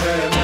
Ten.